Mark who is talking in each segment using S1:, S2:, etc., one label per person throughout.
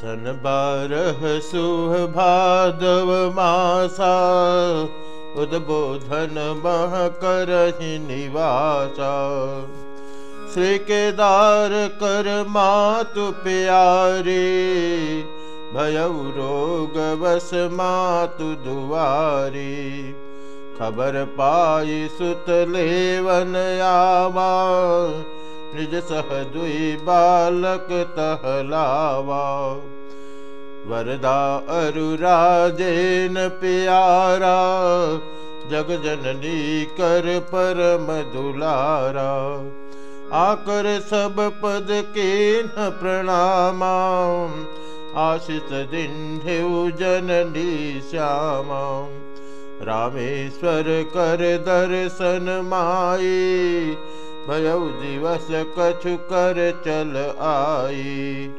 S1: सन बारह सुह भादव मासा। उद्बोधन मह करहि निवासा श्री केदार कर मातु प्यारी। भयउ रोग बस मातु दुआरी। खबर पाई सुत लेवन आवा निज सह दुई बालक तहलावा। वरदा अरुराजेन प्यारा, जग जननी कर परम दुलारा आकर सब पद के न प्रणामा, आशिष दिन जननी श्यामा। रामेश्वर कर दर्शन माई भयउ दिवस कछु कर चल आई।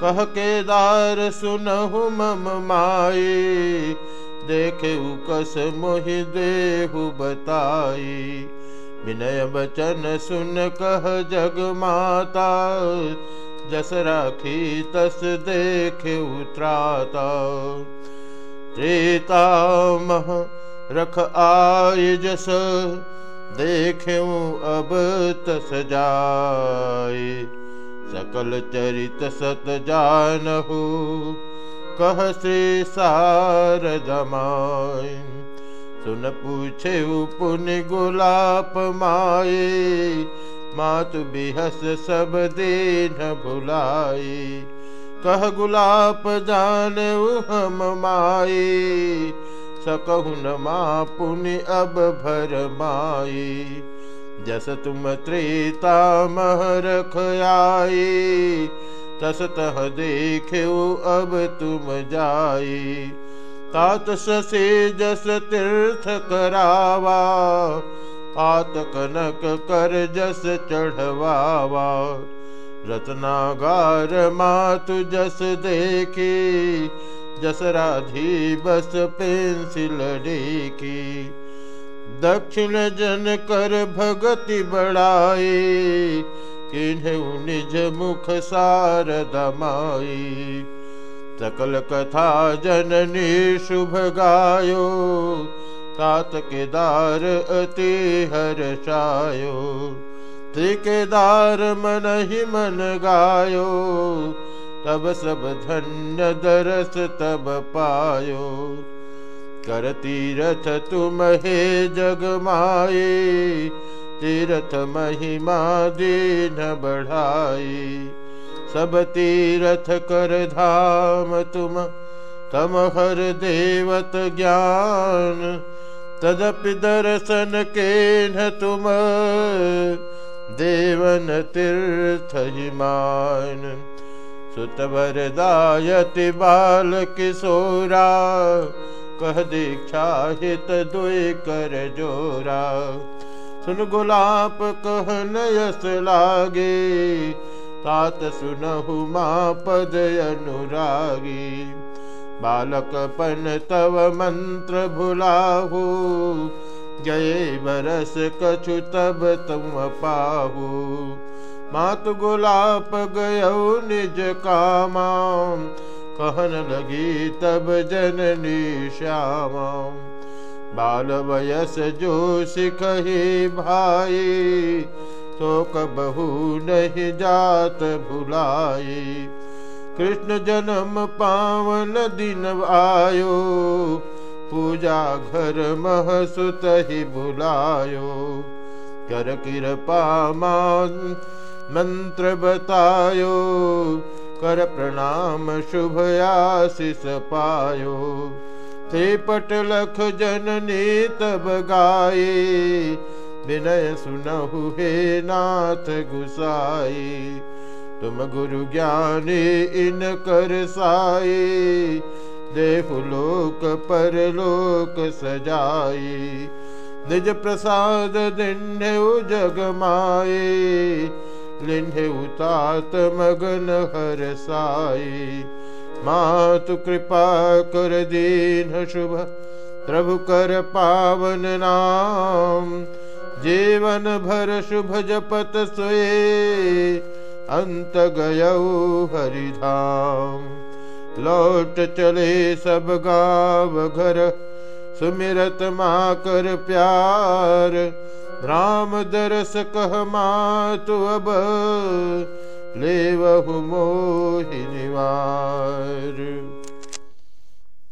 S1: कह केदार, सुनहु मम माई। देखे कस मोहि देहु बताई। विनय वचन सुन कह जग माता। जस राखी तस देखे उत्राता। त्रेता मह रख आय जस देख्यूं अब तस जाए, सकल चरित सत जानहु, कह श्री सार जमाए सुन पूछे पुण्य गुलाप माए मात बिहस सब दीन भुलाई। कह गुलाप जान हम माए सकहु न पुनि अब भर माई। जस तुम त्रेता मह रख आई, तस तह देखो अब तुम जाई। तात ससे जस तीर्थ करावा आत कनक कर जस चढ़वावा। रत्नागार मातु जस देखी जस राधी बस पेंसिल की दक्षिण जन कर भगति बढ़ाए निज मुख सार दमाई सकल कथा जननी शुभ गायो, तात केदार अति हर्षायो त्रिकेदार मन ही मन गायो तब सब धन्य दरस तब पायो। कर तीरथ तुम हे जग माए तीरथ महिमा दीन बढ़ाई सब तीरथ कर धाम तुम, तम हर देवत ज्ञान। तदपि दर्शन के न तुम, देवन तीर्थ हिमान सुतवर दायति बाल किशोरा कह दीक्षा हित दुई कर जोरा। सुन गुलाप कह नयस लागे, तात सुनहु माँ पद अनुरागी। बालक पन तव मंत्र भुलाहू गए बरस कछु तब तुम पाहू। मात गुलाप गयो निज कामा। कहन लगी तब जननी श्यामा। बाल वयस जो सिखही भाई तो कबहू नहीं जात भुलाई। कृष्ण जन्म पावन दिन आयो, पूजा घर मह सुत ही बुलायो। कर कृपा मान मंत्र बतायो कर प्रणाम शुभ आशीष पायो त्रिपट लख जननी तब गाये, विनय सुनहु हे नाथ गुसाई तुम गुरु ज्ञानी इन कर साई देहु लोक पर लोक सजाई निज प्रसाद दिन जग माए उतात मगन हर साई। मातु कृपा कर दीन शुभ, प्रभु कर पावन नाम। जीवन भर शुभ जपत सोए, अंत गयऊ हरिधाम लौट चले सब गाव घर, सुमिरत माँ कर प्यार। राम दरस कह मातु अब ले वह मोहि निवार